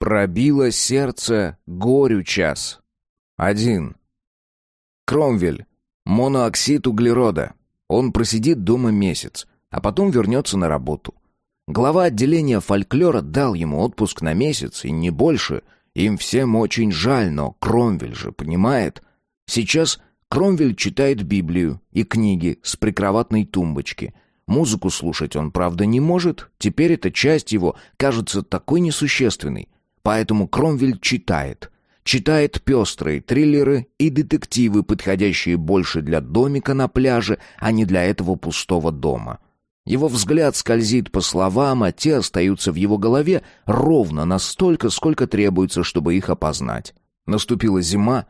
Пробило сердце горю час. Один. Кромвель. Монооксид углерода. Он просидит дома месяц, а потом вернется на работу. Глава отделения фольклора дал ему отпуск на месяц, и не больше. Им всем очень жаль, но Кромвель же понимает. Сейчас Кромвель читает Библию и книги с прикроватной тумбочки. Музыку слушать он, правда, не может. Теперь эта часть его кажется такой несущественной. Поэтому Кромвель читает. Читает пестрые триллеры и детективы, подходящие больше для домика на пляже, а не для этого пустого дома. Его взгляд скользит по словам, а те остаются в его голове ровно настолько, сколько требуется, чтобы их опознать. Наступила зима,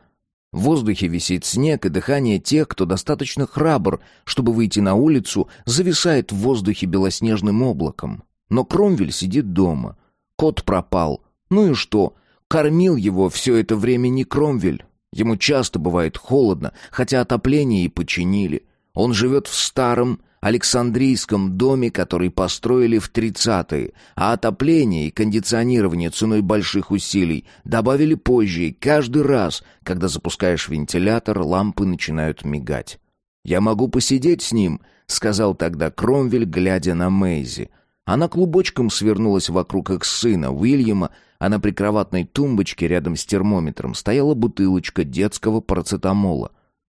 в воздухе висит снег, и дыхание тех, кто достаточно храбр, чтобы выйти на улицу, зависает в воздухе белоснежным облаком. Но Кромвель сидит дома. Кот пропал, ну и что? Кормил его все это время не Кромвель. Ему часто бывает холодно, хотя отопление и починили. Он живет в старом Александрийском доме, который построили в 30-е, а отопление и кондиционирование ценой больших усилий добавили позже, и каждый раз, когда запускаешь вентилятор, лампы начинают мигать. «Я могу посидеть с ним», — сказал тогда Кромвель, глядя на Мэйзи. Она клубочком свернулась вокруг их сына, Уильяма, а на прикроватной тумбочке рядом с термометром стояла бутылочка детского парацетамола.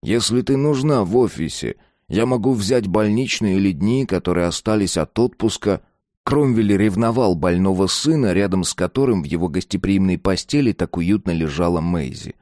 «Если ты нужна в офисе, я могу взять больничные или дни, которые остались от отпуска». Кромвель ревновал больного сына, рядом с которым в его гостеприимной постели так уютно лежала Мэйзи.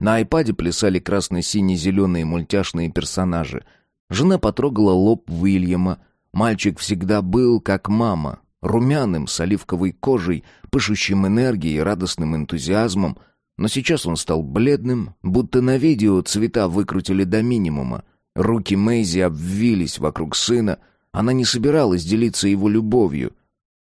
На айпаде плясали красно-сине-зеленые мультяшные персонажи. Жена потрогала лоб Уильяма. Мальчик всегда был как мама, румяным, с оливковой кожей, пышущим энергией и радостным энтузиазмом, но сейчас он стал бледным, будто на видео цвета выкрутили до минимума. Руки Мэйзи обвились вокруг сына, она не собиралась делиться его любовью.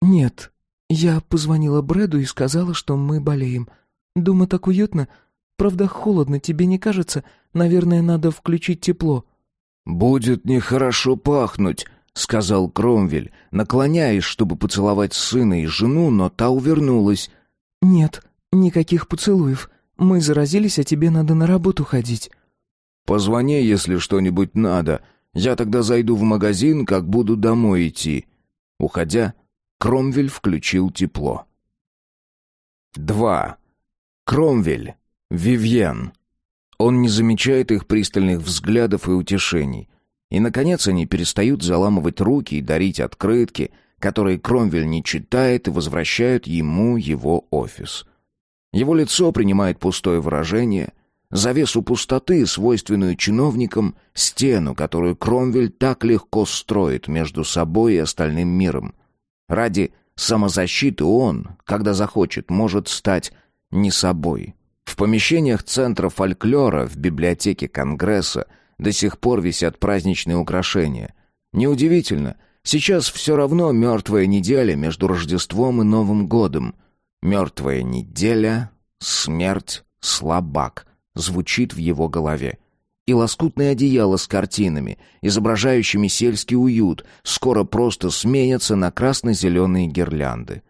«Нет, я позвонила Брэду и сказала, что мы болеем. Дома так уютно. Правда, холодно, тебе не кажется? Наверное, надо включить тепло». «Будет нехорошо пахнуть», — сказал Кромвель, наклоняясь, чтобы поцеловать сына и жену, но та увернулась. «Нет, никаких поцелуев. Мы заразились, а тебе надо на работу ходить». «Позвони, если что-нибудь надо. Я тогда зайду в магазин, как буду домой идти». Уходя, Кромвель включил тепло. Два. Кромвель. Вивьен. Он не замечает их пристальных взглядов и утешений. И, наконец, они перестают заламывать руки и дарить открытки, которые Кромвель не читает и возвращают ему его офис. Его лицо принимает пустое выражение, завесу пустоты, свойственную чиновникам, стену, которую Кромвель так легко строит между собой и остальным миром. Ради самозащиты он, когда захочет, может стать не собой. В помещениях Центра фольклора, в библиотеке Конгресса, до сих пор висят праздничные украшения. Неудивительно, сейчас все равно мертвая неделя между Рождеством и Новым годом. Мертвая неделя, смерть, слабак звучит в его голове. И лоскутное одеяло с картинами, изображающими сельский уют, скоро просто сменятся на красно-зеленые гирлянды.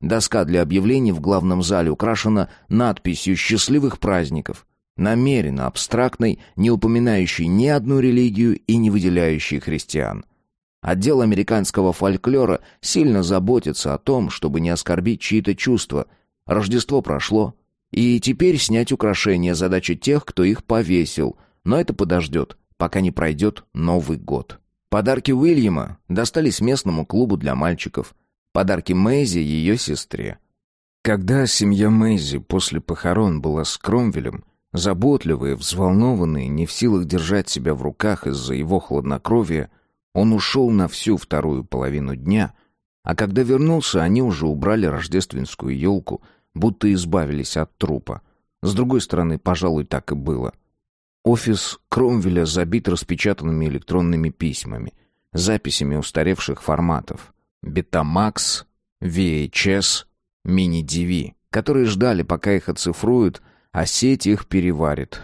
Доска для объявлений в главном зале украшена надписью «Счастливых праздников», намеренно абстрактной, не упоминающей ни одну религию и не выделяющей христиан. Отдел американского фольклора сильно заботится о том, чтобы не оскорбить чьи-то чувства. Рождество прошло, и теперь снять украшения – задача тех, кто их повесил, но это подождет, пока не пройдет Новый год. Подарки Уильяма достались местному клубу для мальчиков. Подарки Мэйзи ее сестре. Когда семья Мэйзи после похорон была с Кромвелем, Заботливый, взволнованный, не в силах держать себя в руках из-за его хладнокровия, он ушел на всю вторую половину дня, а когда вернулся, они уже убрали рождественскую елку, будто избавились от трупа. С другой стороны, пожалуй, так и было. Офис Кромвеля забит распечатанными электронными письмами, записями устаревших форматов. Betamax, VHS, Mini-DV, которые ждали, пока их оцифруют, а сеть их переварит.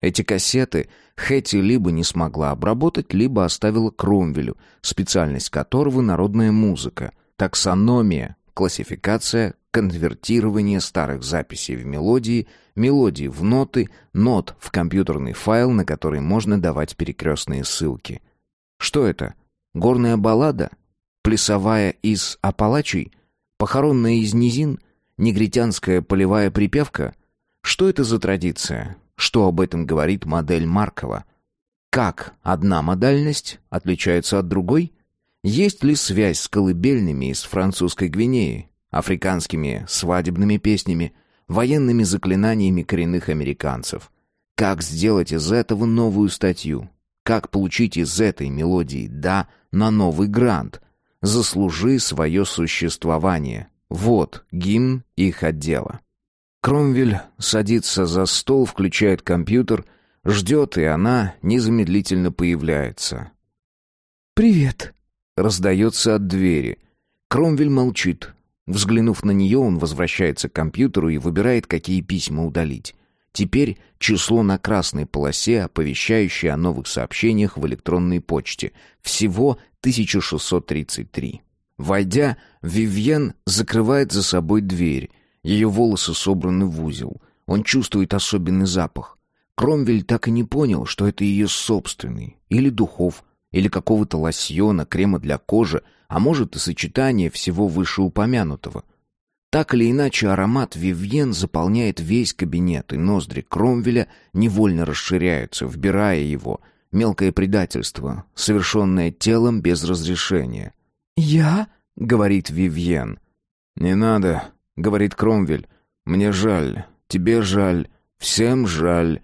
Эти кассеты Хэти либо не смогла обработать, либо оставила Кромвелю, специальность которого — народная музыка, таксономия, классификация, конвертирование старых записей в мелодии, мелодии в ноты, нот в компьютерный файл, на который можно давать перекрестные ссылки. Что это? Горная баллада? Плясовая из Апалачей? Похоронная из низин? Негритянская полевая припевка? Что это за традиция? Что об этом говорит модель Маркова? Как одна модальность отличается от другой? Есть ли связь с колыбельными из французской Гвинеи, африканскими свадебными песнями, военными заклинаниями коренных американцев? Как сделать из этого новую статью? Как получить из этой мелодии «да» на новый грант? «Заслужи свое существование». Вот гимн их отдела. Кромвель садится за стол, включает компьютер, ждет, и она незамедлительно появляется. «Привет», — раздается от двери. Кромвель молчит. Взглянув на нее, он возвращается к компьютеру и выбирает, какие письма удалить. Теперь число на красной полосе, оповещающее о новых сообщениях в электронной почте. Всего 1633. Войдя, Вивьен закрывает за собой дверь. Ее волосы собраны в узел. Он чувствует особенный запах. Кромвель так и не понял, что это ее собственный. Или духов, или какого-то лосьона, крема для кожи, а может и сочетание всего вышеупомянутого. Так или иначе, аромат Вивьен заполняет весь кабинет, и ноздри Кромвеля невольно расширяются, вбирая его. Мелкое предательство, совершенное телом без разрешения. «Я?» — говорит Вивьен. «Не надо», — говорит Кромвель. «Мне жаль, тебе жаль, всем жаль».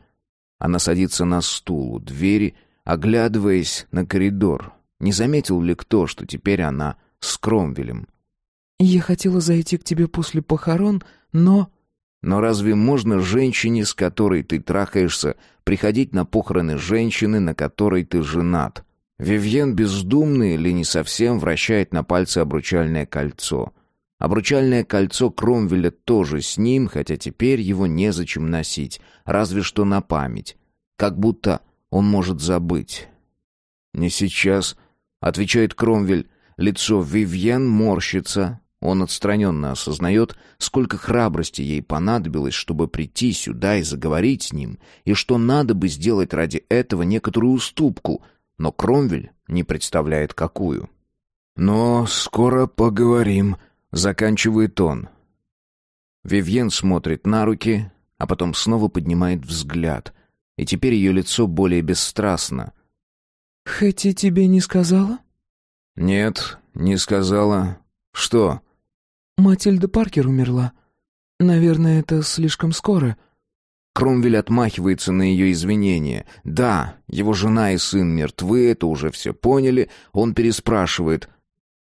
Она садится на стул у двери, оглядываясь на коридор. Не заметил ли кто, что теперь она с Кромвелем? «Я хотела зайти к тебе после похорон, но...» «Но разве можно женщине, с которой ты трахаешься, приходить на похороны женщины, на которой ты женат?» Вивьен бездумный или не совсем вращает на пальце обручальное кольцо. Обручальное кольцо Кромвеля тоже с ним, хотя теперь его незачем носить, разве что на память. Как будто он может забыть. «Не сейчас», — отвечает Кромвель. Лицо Вивьен морщится. Он отстраненно осознает, сколько храбрости ей понадобилось, чтобы прийти сюда и заговорить с ним, и что надо бы сделать ради этого некоторую уступку — но Кромвель не представляет какую. «Но скоро поговорим», — заканчивает он. Вивьен смотрит на руки, а потом снова поднимает взгляд, и теперь ее лицо более бесстрастно. «Хэти тебе не сказала?» «Нет, не сказала. Что?» «Матильда Паркер умерла. Наверное, это слишком скоро. Кромвель отмахивается на ее извинения. Да, его жена и сын мертвы, это уже все поняли. Он переспрашивает.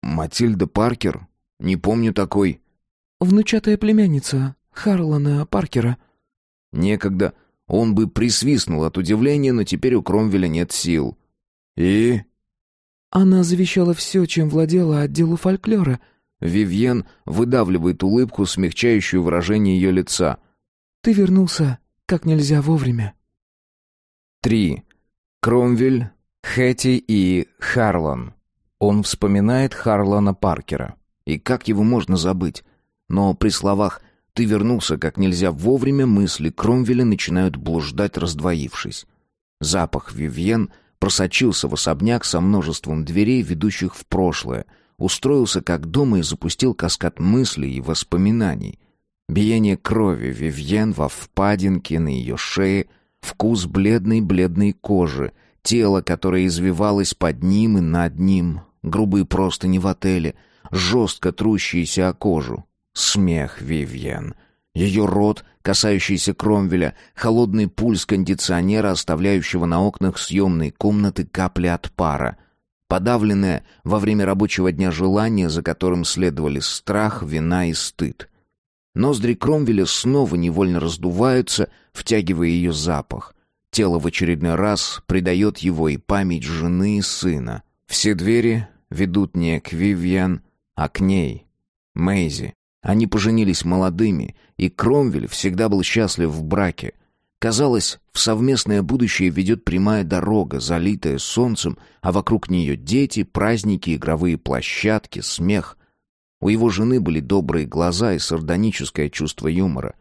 «Матильда Паркер? Не помню такой». «Внучатая племянница Харлана Паркера». Некогда. Он бы присвистнул от удивления, но теперь у Кромвеля нет сил. «И?» Она завещала все, чем владела отделу фольклора. Вивьен выдавливает улыбку, смягчающую выражение ее лица. «Ты вернулся как нельзя вовремя. 3. Кромвель, Хэти и Харлан. Он вспоминает Харлана Паркера. И как его можно забыть? Но при словах «ты вернулся как нельзя вовремя» мысли Кромвеля начинают блуждать, раздвоившись. Запах Вивьен просочился в особняк со множеством дверей, ведущих в прошлое, устроился как дома и запустил каскад мыслей и воспоминаний. Биение крови Вивьен во впадинке на ее шее, вкус бледной-бледной кожи, тело, которое извивалось под ним и над ним, грубые простыни в отеле, жестко трущиеся о кожу. Смех Вивьен. Ее рот, касающийся Кромвеля, холодный пульс кондиционера, оставляющего на окнах съемной комнаты капли от пара. Подавленное во время рабочего дня желание, за которым следовали страх, вина и стыд. Ноздри Кромвеля снова невольно раздуваются, втягивая ее запах. Тело в очередной раз придает его и память жены и сына. Все двери ведут не к Вивьен, а к ней, Мэйзи. Они поженились молодыми, и Кромвель всегда был счастлив в браке. Казалось, в совместное будущее ведет прямая дорога, залитая солнцем, а вокруг нее дети, праздники, игровые площадки, смех. У его жены были добрые глаза и сардоническое чувство юмора.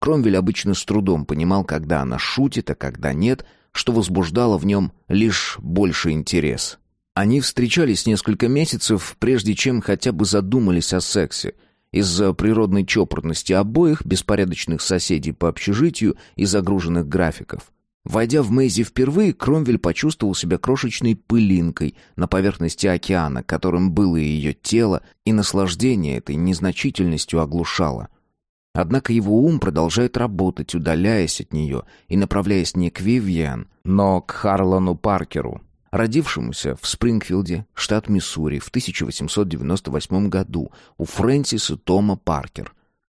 Кромвель обычно с трудом понимал, когда она шутит, а когда нет, что возбуждало в нем лишь больше интерес. Они встречались несколько месяцев, прежде чем хотя бы задумались о сексе. Из-за природной чопорности обоих, беспорядочных соседей по общежитию и загруженных графиков. Войдя в Мэйзи впервые, Кромвель почувствовал себя крошечной пылинкой на поверхности океана, которым было ее тело, и наслаждение этой незначительностью оглушало. Однако его ум продолжает работать, удаляясь от нее и направляясь не к Вивьен, но к Харлану Паркеру, родившемуся в Спрингфилде, штат Миссури, в 1898 году у Фрэнсиса Тома Паркер.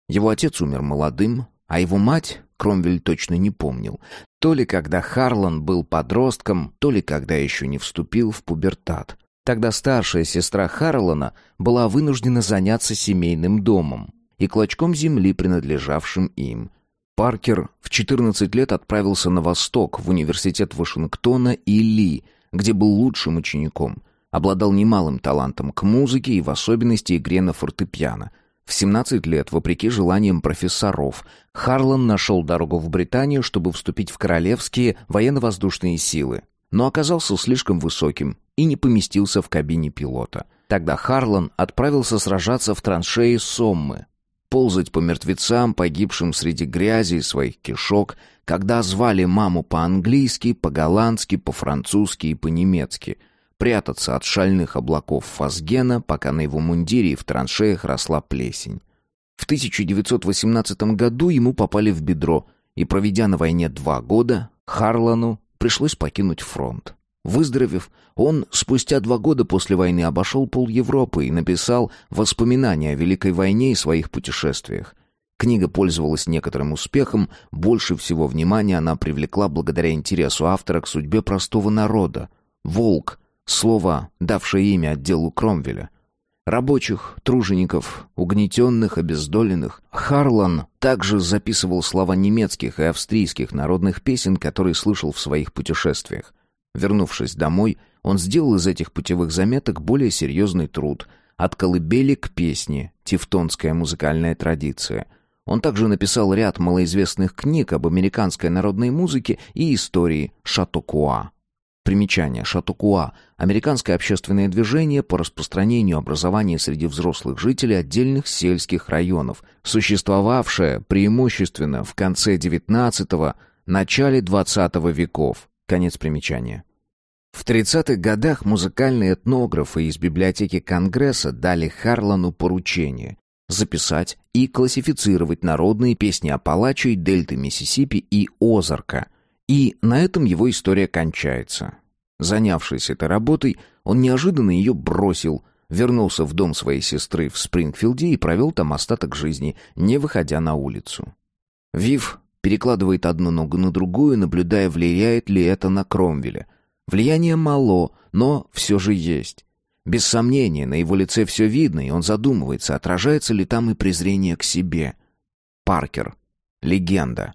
Его отец умер молодым, а его мать Кромвель точно не помнил. То ли когда Харлан был подростком, то ли когда еще не вступил в пубертат. Тогда старшая сестра Харлана была вынуждена заняться семейным домом и клочком земли, принадлежавшим им. Паркер в 14 лет отправился на восток, в университет Вашингтона и Ли, где был лучшим учеником. Обладал немалым талантом к музыке и в особенности игре на фортепиано. В 17 лет, вопреки желаниям профессоров, Харлан нашел дорогу в Британию, чтобы вступить в королевские военно-воздушные силы, но оказался слишком высоким и не поместился в кабине пилота. Тогда Харлан отправился сражаться в траншеи Соммы, ползать по мертвецам, погибшим среди грязи и своих кишок, когда звали маму по-английски, по-голландски, по-французски и по-немецки — прятаться от шальных облаков фазгена, пока на его мундире и в траншеях росла плесень. В 1918 году ему попали в бедро, и, проведя на войне два года, Харлану пришлось покинуть фронт. Выздоровев, он спустя два года после войны обошел пол Европы и написал воспоминания о Великой войне и своих путешествиях. Книга пользовалась некоторым успехом, больше всего внимания она привлекла благодаря интересу автора к судьбе простого народа. Волк Слово, давшее имя отделу Кромвеля. Рабочих, тружеников, угнетенных, обездоленных. Харлан также записывал слова немецких и австрийских народных песен, которые слышал в своих путешествиях. Вернувшись домой, он сделал из этих путевых заметок более серьезный труд «От колыбели к песне. Тевтонская музыкальная традиция». Он также написал ряд малоизвестных книг об американской народной музыке и истории Шатокуа. Примечание. Шатукуа – американское общественное движение по распространению образования среди взрослых жителей отдельных сельских районов, существовавшее преимущественно в конце XIX – начале XX веков. Конец примечания. В 30-х годах музыкальные этнографы из библиотеки Конгресса дали Харлану поручение записать и классифицировать народные песни Апалачей, Дельты Миссисипи и Озарка – и на этом его история кончается. Занявшись этой работой, он неожиданно ее бросил, вернулся в дом своей сестры в Спрингфилде и провел там остаток жизни, не выходя на улицу. Вив перекладывает одну ногу на другую, наблюдая, влияет ли это на Кромвеля. Влияние мало, но все же есть. Без сомнения, на его лице все видно, и он задумывается, отражается ли там и презрение к себе. Паркер. Легенда.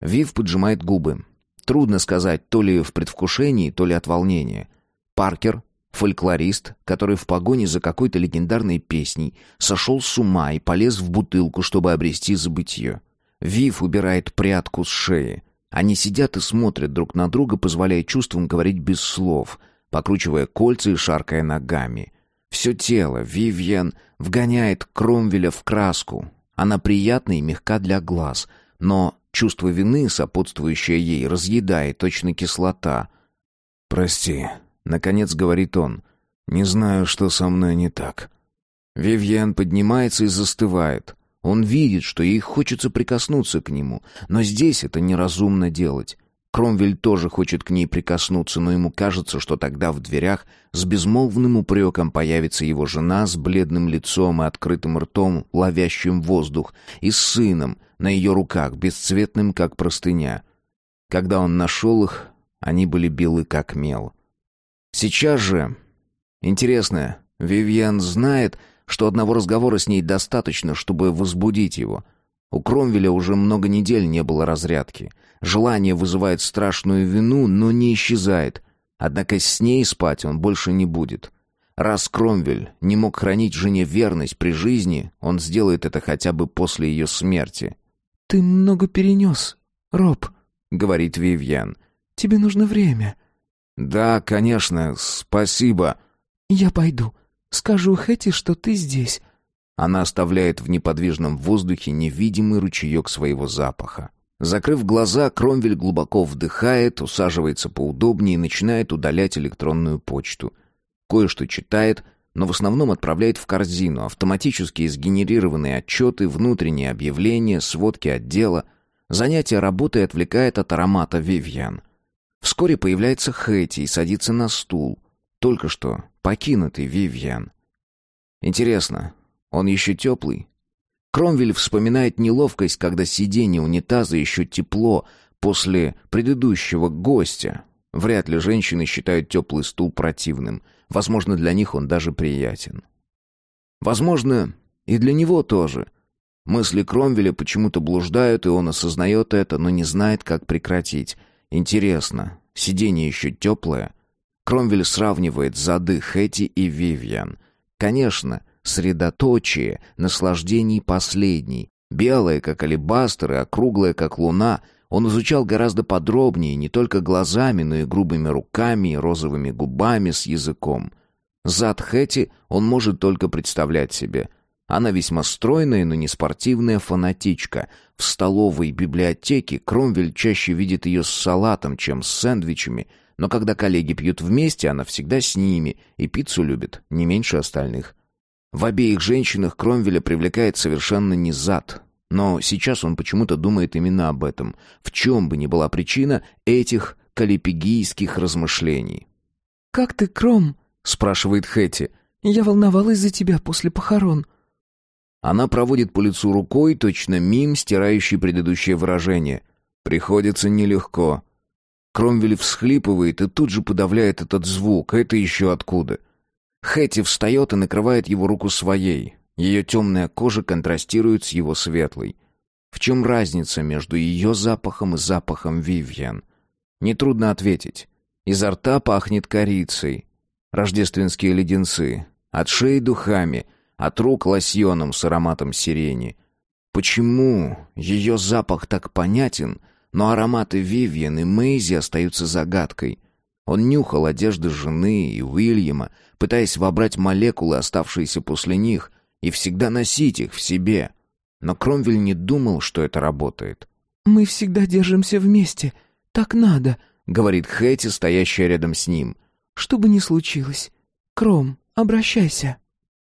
Вив поджимает губы. Трудно сказать, то ли в предвкушении, то ли от волнения. Паркер, фольклорист, который в погоне за какой-то легендарной песней сошел с ума и полез в бутылку, чтобы обрести забытье. Вив убирает прядку с шеи. Они сидят и смотрят друг на друга, позволяя чувствам говорить без слов, покручивая кольца и шаркая ногами. Все тело Вивьен вгоняет Кромвеля в краску. Она приятна и мягка для глаз, но Чувство вины, сопутствующее ей, разъедает, точно кислота. «Прости», — наконец говорит он, — «не знаю, что со мной не так». Вивьен поднимается и застывает. Он видит, что ей хочется прикоснуться к нему, но здесь это неразумно делать. Кромвель тоже хочет к ней прикоснуться, но ему кажется, что тогда в дверях с безмолвным упреком появится его жена с бледным лицом и открытым ртом, ловящим воздух, и с сыном на ее руках, бесцветным, как простыня. Когда он нашел их, они были белы, как мел. Сейчас же... Интересно, Вивьен знает, что одного разговора с ней достаточно, чтобы возбудить его — у Кромвеля уже много недель не было разрядки. Желание вызывает страшную вину, но не исчезает. Однако с ней спать он больше не будет. Раз Кромвель не мог хранить жене верность при жизни, он сделает это хотя бы после ее смерти. «Ты много перенес, Роб», — говорит Вивьен. «Тебе нужно время». «Да, конечно, спасибо». «Я пойду. Скажу Хэти, что ты здесь». Она оставляет в неподвижном воздухе невидимый ручеек своего запаха. Закрыв глаза, Кромвель глубоко вдыхает, усаживается поудобнее и начинает удалять электронную почту. Кое-что читает, но в основном отправляет в корзину автоматически сгенерированные отчеты, внутренние объявления, сводки отдела. Занятие работой отвлекает от аромата Вивьян. Вскоре появляется Хэти и садится на стул. Только что покинутый Вивьян. Интересно, он еще теплый? Кромвель вспоминает неловкость, когда сиденье унитаза еще тепло после предыдущего гостя. Вряд ли женщины считают теплый стул противным. Возможно, для них он даже приятен. Возможно, и для него тоже. Мысли Кромвеля почему-то блуждают, и он осознает это, но не знает, как прекратить. Интересно, сиденье еще теплое? Кромвель сравнивает зады Хэти и Вивьян. Конечно, средоточие наслаждений последней. Белое, как алебастр, и округлое, как луна. Он изучал гораздо подробнее, не только глазами, но и грубыми руками, и розовыми губами с языком. Зад Хэти он может только представлять себе. Она весьма стройная, но не спортивная фанатичка. В столовой библиотеке Кромвель чаще видит ее с салатом, чем с сэндвичами, но когда коллеги пьют вместе, она всегда с ними, и пиццу любит не меньше остальных. В обеих женщинах Кромвеля привлекает совершенно не зад. Но сейчас он почему-то думает именно об этом. В чем бы ни была причина этих калипигийских размышлений. «Как ты, Кром?» — спрашивает Хэти. «Я волновалась за тебя после похорон». Она проводит по лицу рукой, точно мим, стирающий предыдущее выражение. Приходится нелегко. Кромвель всхлипывает и тут же подавляет этот звук. Это еще откуда? Хэти встает и накрывает его руку своей. Ее темная кожа контрастирует с его светлой. В чем разница между ее запахом и запахом Вивьен? Нетрудно ответить. Изо рта пахнет корицей. Рождественские леденцы. От шеи духами. От рук лосьоном с ароматом сирени. Почему ее запах так понятен, но ароматы Вивьен и Мэйзи остаются загадкой? Он нюхал одежды жены и Уильяма, пытаясь вобрать молекулы, оставшиеся после них, и всегда носить их в себе. Но Кромвель не думал, что это работает. «Мы всегда держимся вместе. Так надо», — говорит Хэти, стоящая рядом с ним. «Что бы ни случилось. Кром, обращайся».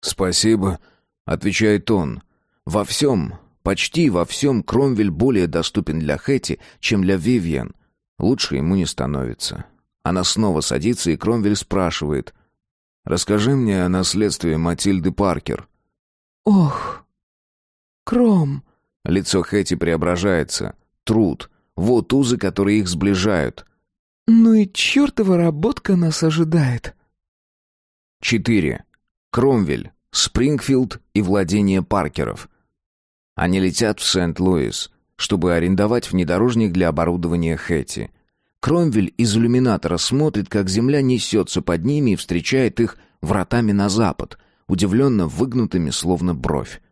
«Спасибо», — отвечает он. «Во всем, почти во всем Кромвель более доступен для Хэти, чем для Вивьен. Лучше ему не становится». Она снова садится, и Кромвель спрашивает. «Расскажи мне о наследстве Матильды Паркер». «Ох, Кром...» Лицо Хэти преображается. Труд. Вот узы, которые их сближают. «Ну и чертова работка нас ожидает». Четыре. Кромвель, Спрингфилд и владение Паркеров. Они летят в Сент-Луис, чтобы арендовать внедорожник для оборудования Хэти. Кромвель из иллюминатора смотрит, как земля несется под ними и встречает их вратами на запад, удивленно выгнутыми, словно бровь.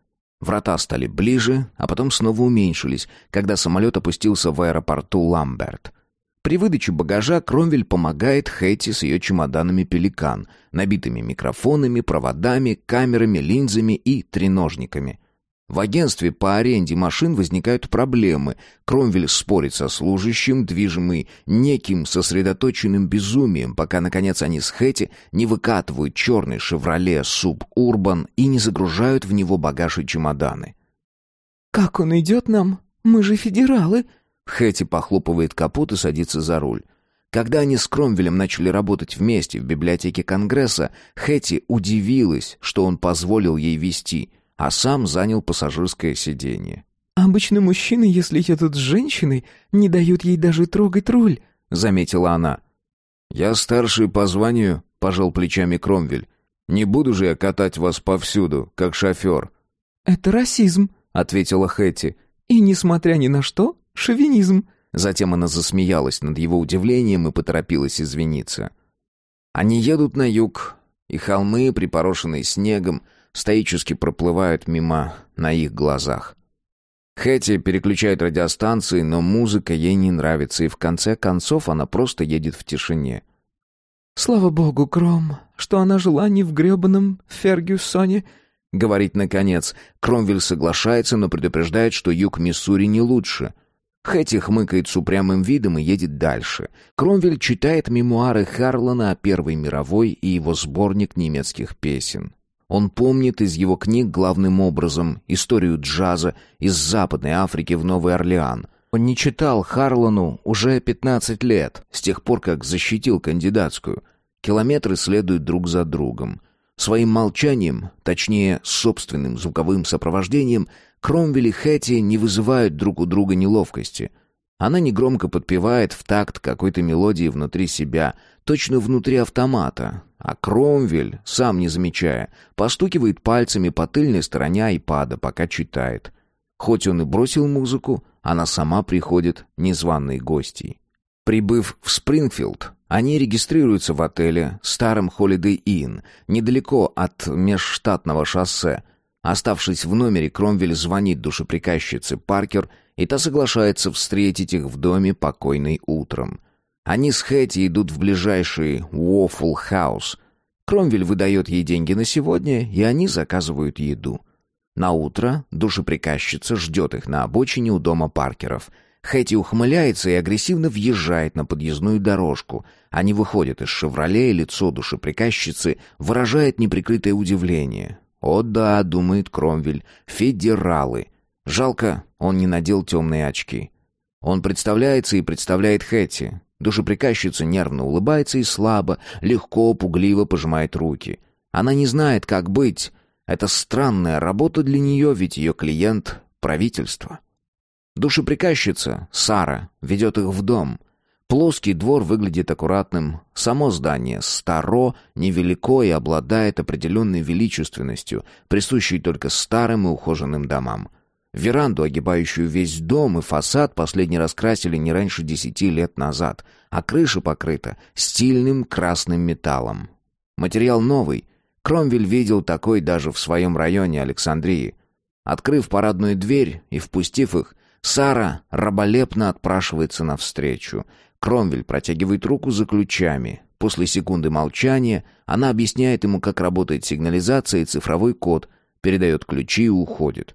Врата стали ближе, а потом снова уменьшились, когда самолет опустился в аэропорту Ламберт. При выдаче багажа Кромвель помогает Хэти с ее чемоданами «Пеликан», набитыми микрофонами, проводами, камерами, линзами и треножниками. В агентстве по аренде машин возникают проблемы. Кромвель спорит со служащим, движимый неким сосредоточенным безумием, пока, наконец, они с Хэти не выкатывают черный «Шевроле Суб-Урбан» и не загружают в него багаж и чемоданы. «Как он идет нам? Мы же федералы!» Хэти похлопывает капот и садится за руль. Когда они с Кромвелем начали работать вместе в библиотеке Конгресса, Хэти удивилась, что он позволил ей вести – а сам занял пассажирское сиденье. «Обычно мужчины, если едут с женщиной, не дают ей даже трогать руль», — заметила она. «Я старший по званию», — пожал плечами Кромвель. «Не буду же я катать вас повсюду, как шофер». «Это расизм», — ответила Хэти. «И, несмотря ни на что, шовинизм». Затем она засмеялась над его удивлением и поторопилась извиниться. Они едут на юг, и холмы, припорошенные снегом, стоически проплывают мимо на их глазах. Хэти переключает радиостанции, но музыка ей не нравится, и в конце концов она просто едет в тишине. «Слава богу, Кром, что она жила не в гребаном Фергюсоне», — говорит наконец. Кромвель соглашается, но предупреждает, что юг Миссури не лучше. Хэти хмыкает с упрямым видом и едет дальше. Кромвель читает мемуары Харлана о Первой мировой и его сборник немецких песен. Он помнит из его книг главным образом историю джаза из Западной Африки в Новый Орлеан. Он не читал Харлану уже 15 лет, с тех пор, как защитил кандидатскую. Километры следуют друг за другом. Своим молчанием, точнее, собственным звуковым сопровождением, Кромвель и Хэти не вызывают друг у друга неловкости. Она негромко подпевает в такт какой-то мелодии внутри себя, точно внутри автомата, а Кромвель, сам не замечая, постукивает пальцами по тыльной стороне айпада, пока читает. Хоть он и бросил музыку, она сама приходит незваной гостьей. Прибыв в Спрингфилд, они регистрируются в отеле старом Holiday Inn, недалеко от межштатного шоссе. Оставшись в номере, Кромвель звонит душеприказчице Паркер, и та соглашается встретить их в доме покойной утром. Они с Хэти идут в ближайший Waffle House. Кромвель выдает ей деньги на сегодня, и они заказывают еду. На утро душеприказчица ждет их на обочине у дома Паркеров. Хэти ухмыляется и агрессивно въезжает на подъездную дорожку. Они выходят из «Шевроле», и лицо душеприказчицы выражает неприкрытое удивление. «О да», — думает Кромвель, — «федералы». Жалко, он не надел темные очки. Он представляется и представляет Хэти. Душеприказчица нервно улыбается и слабо, легко, пугливо пожимает руки. Она не знает, как быть. Это странная работа для нее, ведь ее клиент — правительство. Душеприказчица, Сара, ведет их в дом. Плоский двор выглядит аккуратным. Само здание старо, невелико и обладает определенной величественностью, присущей только старым и ухоженным домам. Веранду, огибающую весь дом и фасад, последний раз красили не раньше десяти лет назад, а крыша покрыта стильным красным металлом. Материал новый. Кромвель видел такой даже в своем районе Александрии. Открыв парадную дверь и впустив их, Сара раболепно отпрашивается навстречу. Кромвель протягивает руку за ключами. После секунды молчания она объясняет ему, как работает сигнализация и цифровой код, передает ключи и уходит.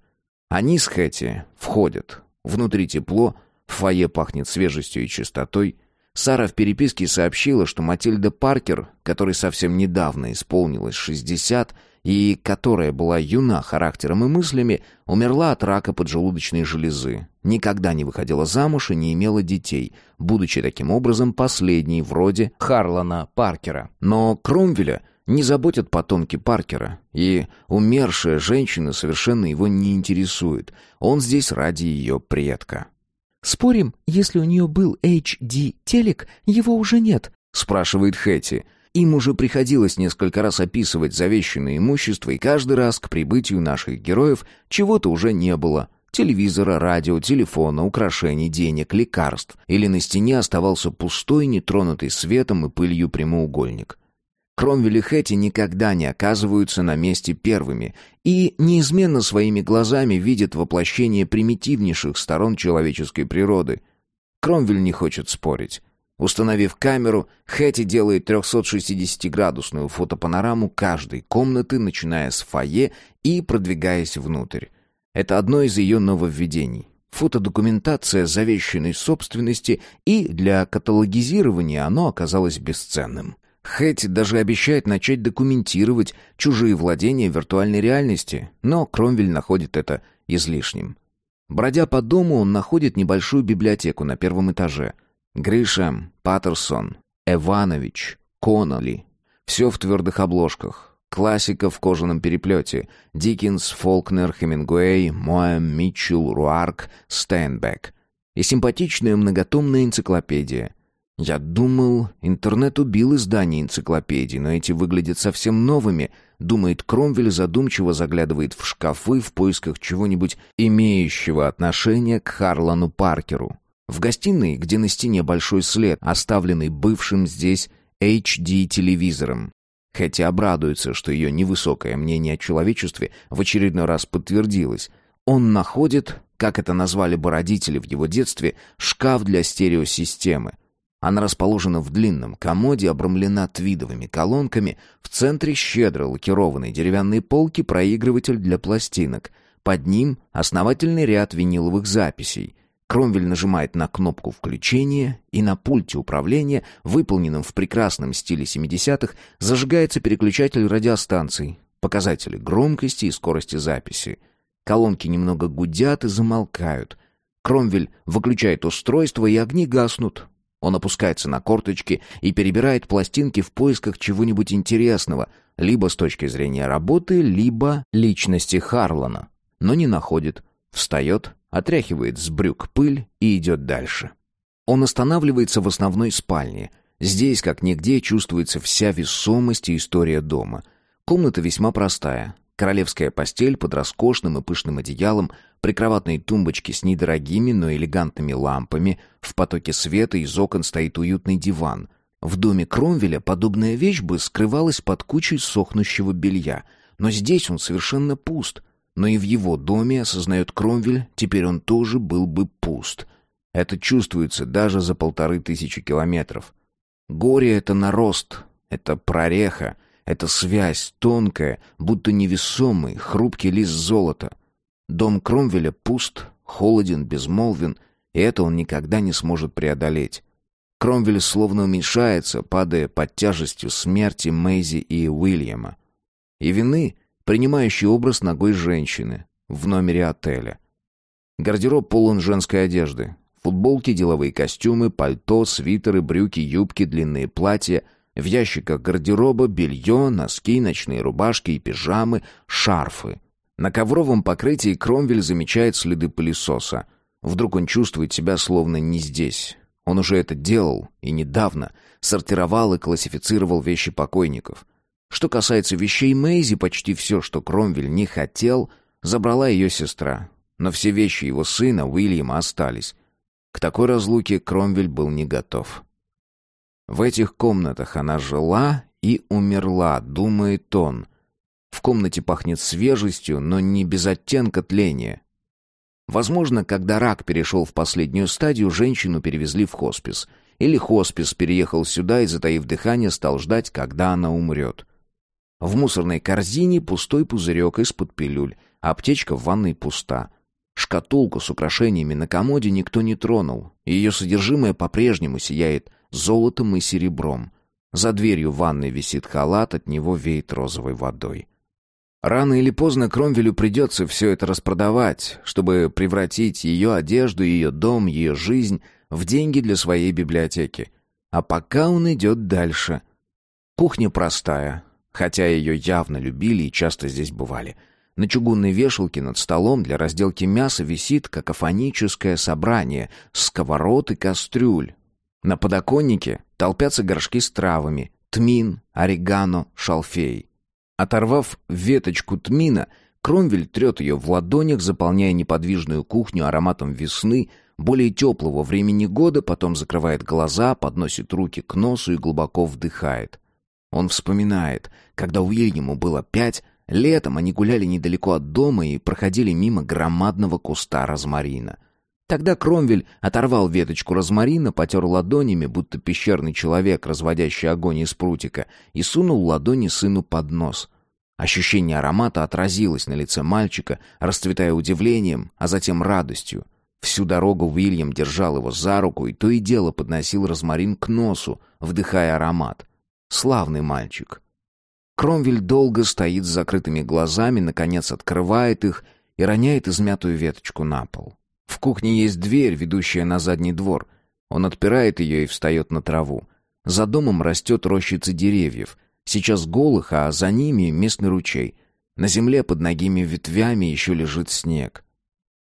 Они с Хэти входят. Внутри тепло, в фойе пахнет свежестью и чистотой. Сара в переписке сообщила, что Матильда Паркер, которой совсем недавно исполнилось 60 и которая была юна характером и мыслями, умерла от рака поджелудочной железы, никогда не выходила замуж и не имела детей, будучи таким образом последней вроде Харлана Паркера. Но Кромвеля не заботят потомки Паркера, и умершая женщина совершенно его не интересует. Он здесь ради ее предка. «Спорим, если у нее был HD-телек, его уже нет?» — спрашивает Хэти. Им уже приходилось несколько раз описывать завещанное имущество, и каждый раз к прибытию наших героев чего-то уже не было. Телевизора, радио, телефона, украшений, денег, лекарств. Или на стене оставался пустой, нетронутый светом и пылью прямоугольник. Кромвель и Хэти никогда не оказываются на месте первыми и неизменно своими глазами видят воплощение примитивнейших сторон человеческой природы. Кромвель не хочет спорить. Установив камеру, Хэти делает 360-градусную фотопанораму каждой комнаты, начиная с фойе и продвигаясь внутрь. Это одно из ее нововведений. Фотодокументация завещанной собственности, и для каталогизирования оно оказалось бесценным. Хэти даже обещает начать документировать чужие владения виртуальной реальности, но Кромвель находит это излишним. Бродя по дому, он находит небольшую библиотеку на первом этаже. Гриша, Паттерсон, Эванович, Конноли. Все в твердых обложках. Классика в кожаном переплете. Диккенс, Фолкнер, Хемингуэй, Моэм, Митчелл, Руарк, Стейнбек. И симпатичная многотомная энциклопедия — я думал, интернет убил издание энциклопедий, но эти выглядят совсем новыми, думает Кромвель, задумчиво заглядывает в шкафы в поисках чего-нибудь имеющего отношение к Харлану Паркеру. В гостиной, где на стене большой след, оставленный бывшим здесь HD-телевизором. Хэти обрадуется, что ее невысокое мнение о человечестве в очередной раз подтвердилось. Он находит, как это назвали бы родители в его детстве, шкаф для стереосистемы. Она расположена в длинном комоде, обрамлена твидовыми колонками, в центре щедро лакированной деревянной полки проигрыватель для пластинок. Под ним основательный ряд виниловых записей. Кромвель нажимает на кнопку включения, и на пульте управления, выполненном в прекрасном стиле 70-х, зажигается переключатель радиостанций, показатели громкости и скорости записи. Колонки немного гудят и замолкают. Кромвель выключает устройство, и огни гаснут. Он опускается на корточки и перебирает пластинки в поисках чего-нибудь интересного, либо с точки зрения работы, либо личности Харлана. Но не находит. Встает, отряхивает с брюк пыль и идет дальше. Он останавливается в основной спальне. Здесь, как нигде, чувствуется вся весомость и история дома. Комната весьма простая. Королевская постель под роскошным и пышным одеялом, прикроватные тумбочки с недорогими, но элегантными лампами, в потоке света из окон стоит уютный диван. В доме Кромвеля подобная вещь бы скрывалась под кучей сохнущего белья, но здесь он совершенно пуст. Но и в его доме, осознает Кромвель, теперь он тоже был бы пуст. Это чувствуется даже за полторы тысячи километров. Горе — это нарост, это прореха — это связь, тонкая, будто невесомый, хрупкий лист золота. Дом Кромвеля пуст, холоден, безмолвен, и это он никогда не сможет преодолеть. Кромвель словно уменьшается, падая под тяжестью смерти Мэйзи и Уильяма. И вины, принимающий образ ногой женщины в номере отеля. Гардероб полон женской одежды. Футболки, деловые костюмы, пальто, свитеры, брюки, юбки, длинные платья — в ящиках гардероба белье, носки, ночные рубашки и пижамы, шарфы. На ковровом покрытии Кромвель замечает следы пылесоса. Вдруг он чувствует себя словно не здесь. Он уже это делал, и недавно, сортировал и классифицировал вещи покойников. Что касается вещей Мэйзи, почти все, что Кромвель не хотел, забрала ее сестра. Но все вещи его сына, Уильяма, остались. К такой разлуке Кромвель был не готов. В этих комнатах она жила и умерла, думает он. В комнате пахнет свежестью, но не без оттенка тления. Возможно, когда рак перешел в последнюю стадию, женщину перевезли в хоспис. Или хоспис переехал сюда и, затаив дыхание, стал ждать, когда она умрет. В мусорной корзине пустой пузырек из-под пилюль, аптечка в ванной пуста. Шкатулку с украшениями на комоде никто не тронул, ее содержимое по-прежнему сияет золотом и серебром. За дверью ванной висит халат, от него веет розовой водой. Рано или поздно Кромвелю придется все это распродавать, чтобы превратить ее одежду, ее дом, ее жизнь в деньги для своей библиотеки. А пока он идет дальше. Кухня простая, хотя ее явно любили и часто здесь бывали. На чугунной вешалке над столом для разделки мяса висит какофоническое собрание, сковород и кастрюль, на подоконнике толпятся горшки с травами, тмин, орегано, шалфей. Оторвав веточку тмина, Кромвель трет ее в ладонях, заполняя неподвижную кухню ароматом весны, более теплого времени года, потом закрывает глаза, подносит руки к носу и глубоко вдыхает. Он вспоминает, когда Уильяму было пять, летом они гуляли недалеко от дома и проходили мимо громадного куста розмарина — Тогда Кромвель оторвал веточку розмарина, потер ладонями, будто пещерный человек, разводящий огонь из прутика, и сунул ладони сыну под нос. Ощущение аромата отразилось на лице мальчика, расцветая удивлением, а затем радостью. Всю дорогу Уильям держал его за руку и то и дело подносил розмарин к носу, вдыхая аромат. Славный мальчик. Кромвель долго стоит с закрытыми глазами, наконец открывает их и роняет измятую веточку на пол. В кухне есть дверь, ведущая на задний двор. Он отпирает ее и встает на траву. За домом растет рощица деревьев. Сейчас голых, а за ними местный ручей. На земле под ногими ветвями еще лежит снег.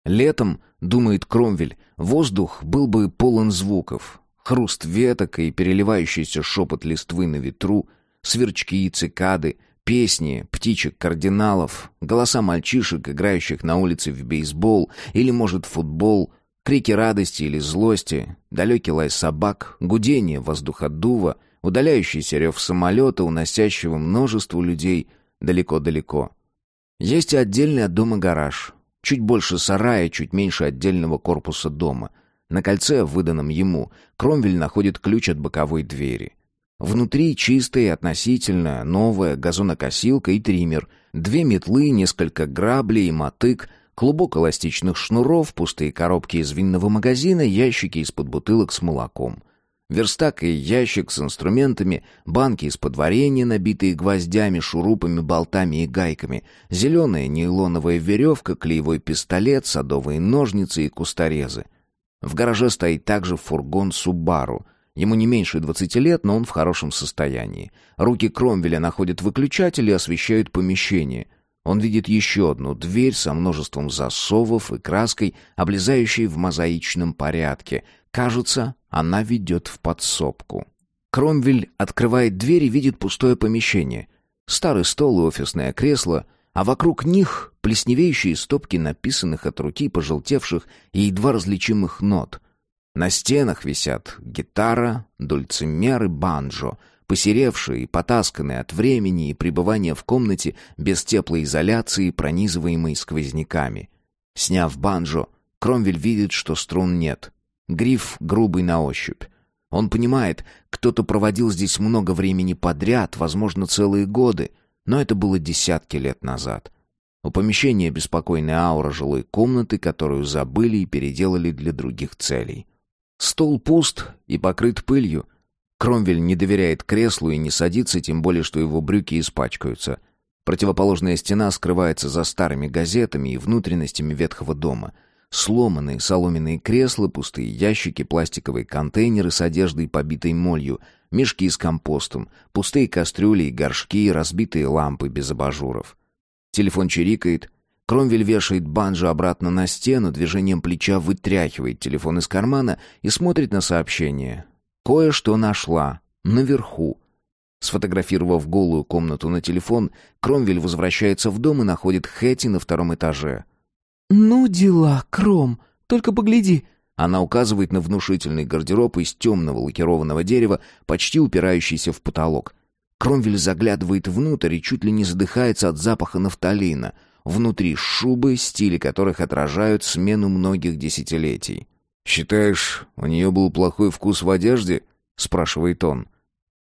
Летом, думает Кромвель, воздух был бы полон звуков. Хруст веток и переливающийся шепот листвы на ветру, сверчки и цикады — Песни птичек-кардиналов, голоса мальчишек, играющих на улице в бейсбол или, может, футбол, крики радости или злости, далекий лай собак, гудение воздуходува, удаляющийся рев самолета, уносящего множество людей далеко-далеко. Есть и отдельный от дома гараж. Чуть больше сарая, чуть меньше отдельного корпуса дома. На кольце, выданном ему, Кромвель находит ключ от боковой двери. Внутри чистая относительно новая газонокосилка и триммер, две метлы, несколько граблей и мотык, клубок эластичных шнуров, пустые коробки из винного магазина, ящики из-под бутылок с молоком. Верстак и ящик с инструментами, банки из-под варенья, набитые гвоздями, шурупами, болтами и гайками, зеленая нейлоновая веревка, клеевой пистолет, садовые ножницы и кусторезы. В гараже стоит также фургон «Субару». Ему не меньше двадцати лет, но он в хорошем состоянии. Руки Кромвеля находят выключатель и освещают помещение. Он видит еще одну дверь со множеством засовов и краской, облезающей в мозаичном порядке. Кажется, она ведет в подсобку. Кромвель открывает дверь и видит пустое помещение. Старый стол и офисное кресло, а вокруг них плесневеющие стопки написанных от руки пожелтевших и едва различимых нот. На стенах висят гитара, дульцимер и банджо, посеревшие и потасканные от времени и пребывания в комнате без теплоизоляции, пронизываемой сквозняками. Сняв банджо, Кромвель видит, что струн нет — Гриф грубый на ощупь. Он понимает, кто-то проводил здесь много времени подряд, возможно, целые годы, но это было десятки лет назад. У помещения беспокойная аура жилой комнаты, которую забыли и переделали для других целей. Стол пуст и покрыт пылью. Кромвель не доверяет креслу и не садится, тем более, что его брюки испачкаются. Противоположная стена скрывается за старыми газетами и внутренностями ветхого дома — Сломанные соломенные кресла, пустые ящики, пластиковые контейнеры с одеждой, побитой молью, мешки с компостом, пустые кастрюли и горшки, разбитые лампы без абажуров. Телефон чирикает. Кромвель вешает банджо обратно на стену, движением плеча вытряхивает телефон из кармана и смотрит на сообщение. Кое-что нашла. Наверху. Сфотографировав голую комнату на телефон, Кромвель возвращается в дом и находит Хэти на втором этаже. «Ну дела, Кром, только погляди». Она указывает на внушительный гардероб из темного лакированного дерева, почти упирающийся в потолок. Кромвель заглядывает внутрь и чуть ли не задыхается от запаха нафталина. Внутри шубы, стили которых отражают смену многих десятилетий. «Считаешь, у нее был плохой вкус в одежде?» — спрашивает он.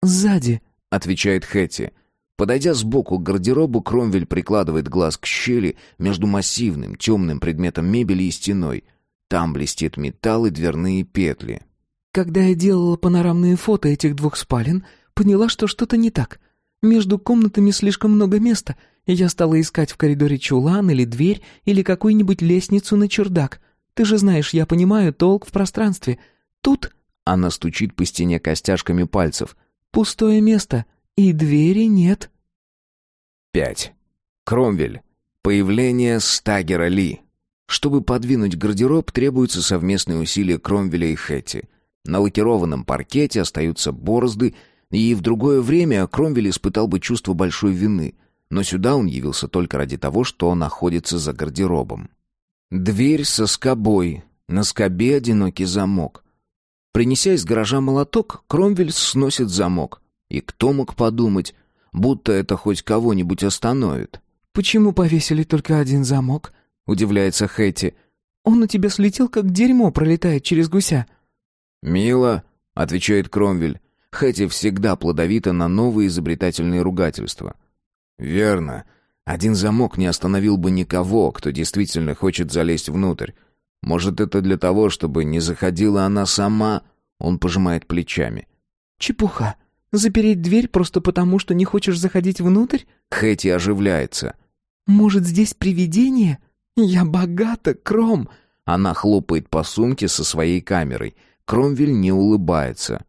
«Сзади», — отвечает Хэти. Подойдя сбоку к гардеробу, Кромвель прикладывает глаз к щели между массивным темным предметом мебели и стеной. Там блестит металл и дверные петли. «Когда я делала панорамные фото этих двух спален, поняла, что что-то не так. Между комнатами слишком много места, и я стала искать в коридоре чулан или дверь, или какую-нибудь лестницу на чердак. Ты же знаешь, я понимаю толк в пространстве. Тут...» Она стучит по стене костяшками пальцев. «Пустое место». И двери нет. Пять. Кромвель. Появление Стагера Ли. Чтобы подвинуть гардероб, требуются совместные усилия Кромвеля и Хэтти. На лакированном паркете остаются борозды, и в другое время Кромвель испытал бы чувство большой вины, но сюда он явился только ради того, что он находится за гардеробом. Дверь со скобой, на скобе одинокий замок. Принеся из гаража молоток, Кромвель сносит замок. И кто мог подумать, будто это хоть кого-нибудь остановит? «Почему повесили только один замок?» — удивляется Хэти. «Он у тебя слетел, как дерьмо пролетает через гуся». «Мило», — отвечает Кромвель. Хэти всегда плодовита на новые изобретательные ругательства. «Верно. Один замок не остановил бы никого, кто действительно хочет залезть внутрь. Может, это для того, чтобы не заходила она сама?» Он пожимает плечами. «Чепуха. Запереть дверь просто потому, что не хочешь заходить внутрь? Хэти оживляется. Может, здесь привидение? Я богата, Кром. Она хлопает по сумке со своей камерой. Кромвель не улыбается.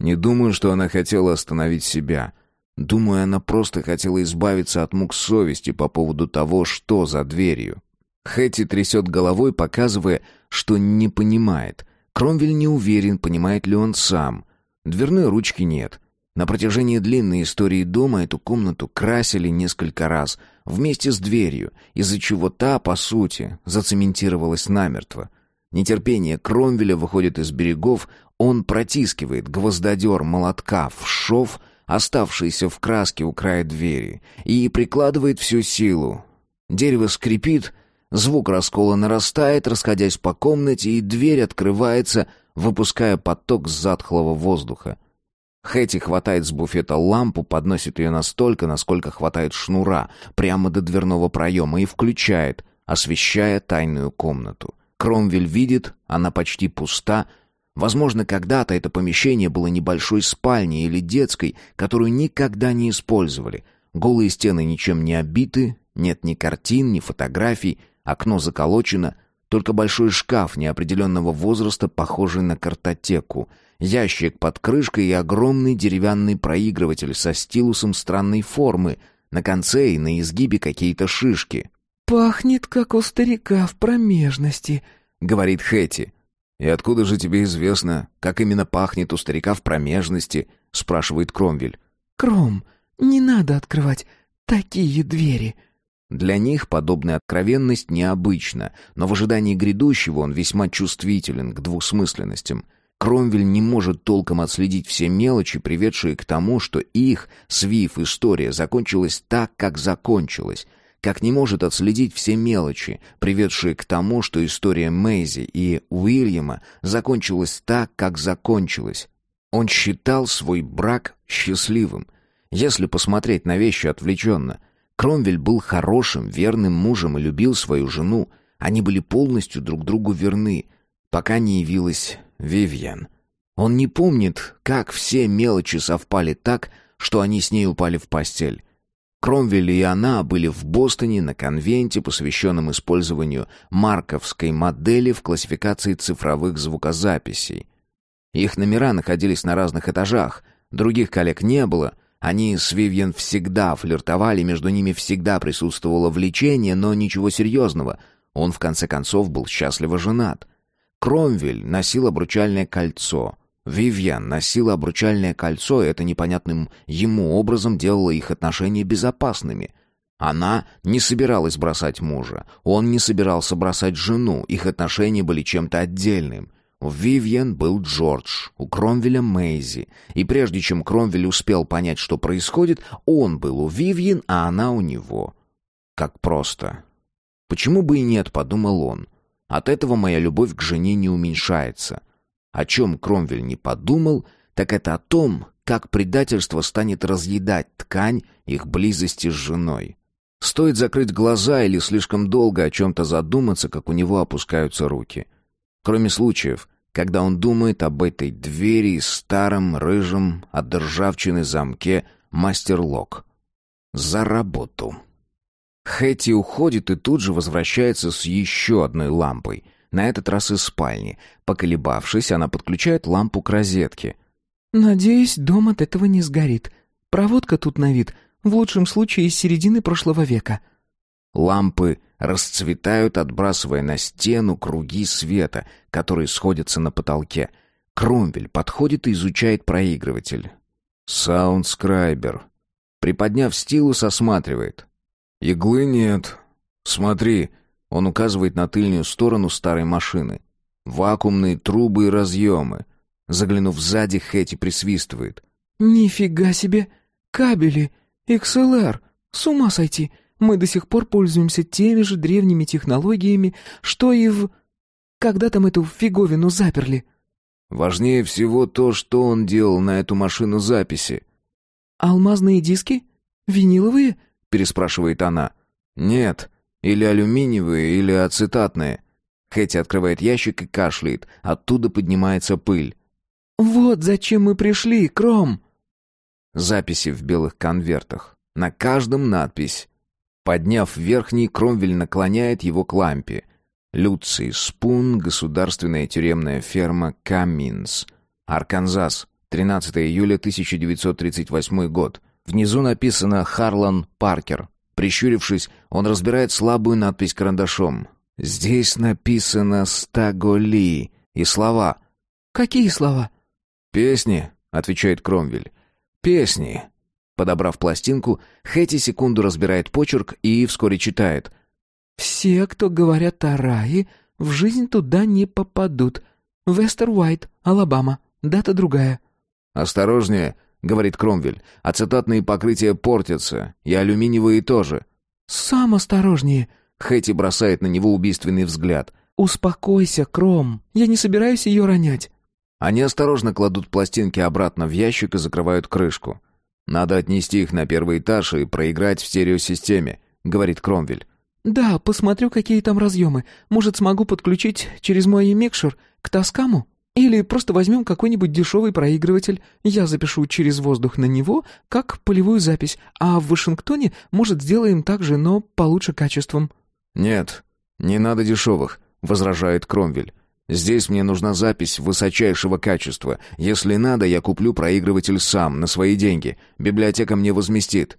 Не думаю, что она хотела остановить себя. Думаю, она просто хотела избавиться от мук совести по поводу того, что за дверью. Хэти трясет головой, показывая, что не понимает. Кромвель не уверен, понимает ли он сам. Дверной ручки нет. На протяжении длинной истории дома эту комнату красили несколько раз, вместе с дверью, из-за чего та, по сути, зацементировалась намертво. Нетерпение Кромвеля выходит из берегов, он протискивает гвоздодер молотка в шов, оставшийся в краске у края двери, и прикладывает всю силу. Дерево скрипит, звук раскола нарастает, расходясь по комнате, и дверь открывается, выпуская поток затхлого воздуха. Хэти хватает с буфета лампу, подносит ее настолько, насколько хватает шнура, прямо до дверного проема и включает, освещая тайную комнату. Кромвель видит, она почти пуста. Возможно, когда-то это помещение было небольшой спальней или детской, которую никогда не использовали. Голые стены ничем не обиты, нет ни картин, ни фотографий, окно заколочено, только большой шкаф неопределенного возраста, похожий на картотеку, ящик под крышкой и огромный деревянный проигрыватель со стилусом странной формы, на конце и на изгибе какие-то шишки. «Пахнет, как у старика в промежности», — говорит Хэти. «И откуда же тебе известно, как именно пахнет у старика в промежности?» — спрашивает Кромвель. «Кром, не надо открывать такие двери». Для них подобная откровенность необычна, но в ожидании грядущего он весьма чувствителен к двусмысленностям. Кромвель не может толком отследить все мелочи, приведшие к тому, что их, свив история, закончилась так, как закончилась — как не может отследить все мелочи, приведшие к тому, что история Мэйзи и Уильяма закончилась так, как закончилась. Он считал свой брак счастливым. Если посмотреть на вещи отвлеченно, Кромвель был хорошим, верным мужем и любил свою жену. Они были полностью друг другу верны, пока не явилась Вивьен. Он не помнит, как все мелочи совпали так, что они с ней упали в постель. Кромвель и она были в Бостоне на конвенте, посвященном использованию марковской модели в классификации цифровых звукозаписей. Их номера находились на разных этажах, других коллег не было. Они с Вивьен всегда флиртовали, между ними всегда присутствовало влечение, но ничего серьезного. Он, в конце концов, был счастливо женат. Кромвель носил обручальное кольцо. Вивьен носила обручальное кольцо, и это непонятным ему образом делало их отношения безопасными. Она не собиралась бросать мужа, он не собирался бросать жену, их отношения были чем-то отдельным. У Вивьен был Джордж, у Кромвеля Мэйзи, и прежде чем Кромвель успел понять, что происходит, он был у Вивьен, а она у него. Как просто. Почему бы и нет, подумал он. От этого моя любовь к жене не уменьшается. О чем Кромвель не подумал, так это о том, как предательство станет разъедать ткань их близости с женой. Стоит закрыть глаза или слишком долго о чем-то задуматься, как у него опускаются руки. Кроме случаев, когда он думает об этой двери и старом, рыжем, от ржавчины замке мастер-лок. За работу. Хэти уходит и тут же возвращается с еще одной лампой — на этот раз из спальни. Поколебавшись, она подключает лампу к розетке. «Надеюсь, дом от этого не сгорит. Проводка тут на вид, в лучшем случае из середины прошлого века». Лампы расцветают, отбрасывая на стену круги света, которые сходятся на потолке. Кромвель подходит и изучает проигрыватель. Саундскрайбер. Приподняв стилус, осматривает. «Иглы нет. Смотри, он указывает на тыльную сторону старой машины. Вакуумные трубы и разъемы. Заглянув сзади, Хэти присвистывает. «Нифига себе! Кабели! XLR! С ума сойти! Мы до сих пор пользуемся теми же древними технологиями, что и в... Когда там эту фиговину заперли?» «Важнее всего то, что он делал на эту машину записи». «Алмазные диски? Виниловые?» — переспрашивает она. «Нет, или алюминиевые, или ацетатные. Хэти открывает ящик и кашляет. Оттуда поднимается пыль. «Вот зачем мы пришли, Кром!» Записи в белых конвертах. На каждом надпись. Подняв верхний, Кромвель наклоняет его к лампе. Люций Спун, государственная тюремная ферма Каминс. Арканзас, 13 июля 1938 год. Внизу написано «Харлан Паркер». Прищурившись, он разбирает слабую надпись карандашом. «Здесь написано «Стаголи» и слова». «Какие слова?» «Песни», — отвечает Кромвель. «Песни». Подобрав пластинку, Хэти секунду разбирает почерк и вскоре читает. «Все, кто говорят о рае, в жизнь туда не попадут. Вестер Уайт, Алабама. Дата другая». «Осторожнее», — говорит Кромвель. «Ацетатные покрытия портятся, и алюминиевые тоже». «Сам осторожнее», — Хэти бросает на него убийственный взгляд. «Успокойся, Кром. Я не собираюсь ее ронять». Они осторожно кладут пластинки обратно в ящик и закрывают крышку. «Надо отнести их на первый этаж и проиграть в стереосистеме», — говорит Кромвель. «Да, посмотрю, какие там разъемы. Может, смогу подключить через мой микшер к Тоскаму? Или просто возьмем какой-нибудь дешевый проигрыватель. Я запишу через воздух на него, как полевую запись, а в Вашингтоне, может, сделаем так же, но получше качеством». «Нет, не надо дешевых», — возражает Кромвель. «Здесь мне нужна запись высочайшего качества. Если надо, я куплю проигрыватель сам, на свои деньги. Библиотека мне возместит».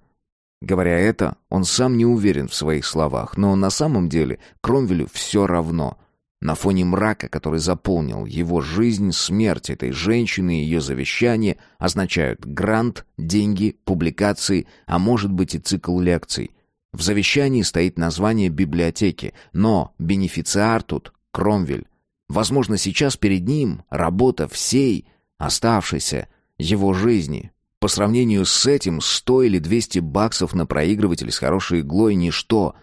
Говоря это, он сам не уверен в своих словах, но на самом деле Кромвелю все равно. На фоне мрака, который заполнил его жизнь, смерть этой женщины и ее завещание означают грант, деньги, публикации, а может быть и цикл лекций. В завещании стоит название библиотеки, но бенефициар тут — Кромвель. Возможно, сейчас перед ним работа всей оставшейся его жизни. По сравнению с этим 100 или 200 баксов на проигрыватель с хорошей иглой — ничто.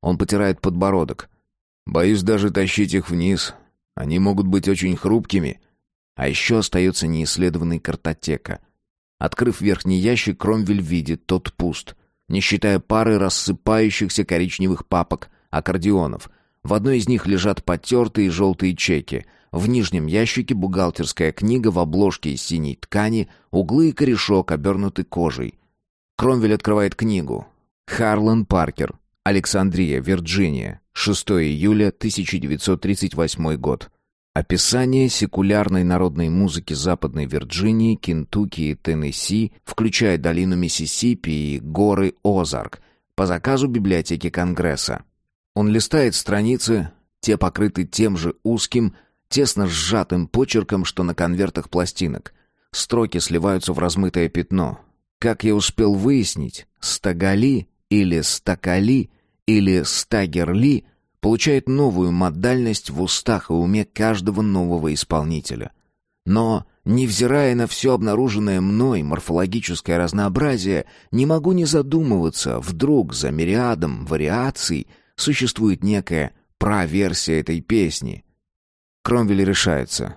Он потирает подбородок. Боюсь даже тащить их вниз. Они могут быть очень хрупкими. А еще остается неисследованный картотека. Открыв верхний ящик, Кромвель видит, тот пуст. Не считая пары рассыпающихся коричневых папок, аккордеонов. В одной из них лежат потертые желтые чеки — в нижнем ящике бухгалтерская книга в обложке из синей ткани, углы и корешок обернуты кожей. Кромвель открывает книгу. Харлан Паркер. Александрия, Вирджиния. 6 июля 1938 год. Описание секулярной народной музыки Западной Вирджинии, Кентукки и Теннесси, включая долину Миссисипи и горы Озарк, по заказу библиотеки Конгресса. Он листает страницы, те покрыты тем же узким, тесно сжатым почерком, что на конвертах пластинок. Строки сливаются в размытое пятно. Как я успел выяснить, стагали или стакали или стагерли получает новую модальность в устах и уме каждого нового исполнителя. Но, невзирая на все обнаруженное мной морфологическое разнообразие, не могу не задумываться, вдруг за мириадом вариаций существует некая праверсия этой песни, Кромвель решается.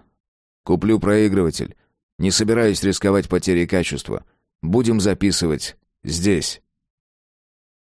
Куплю проигрыватель. Не собираюсь рисковать потерей качества. Будем записывать здесь.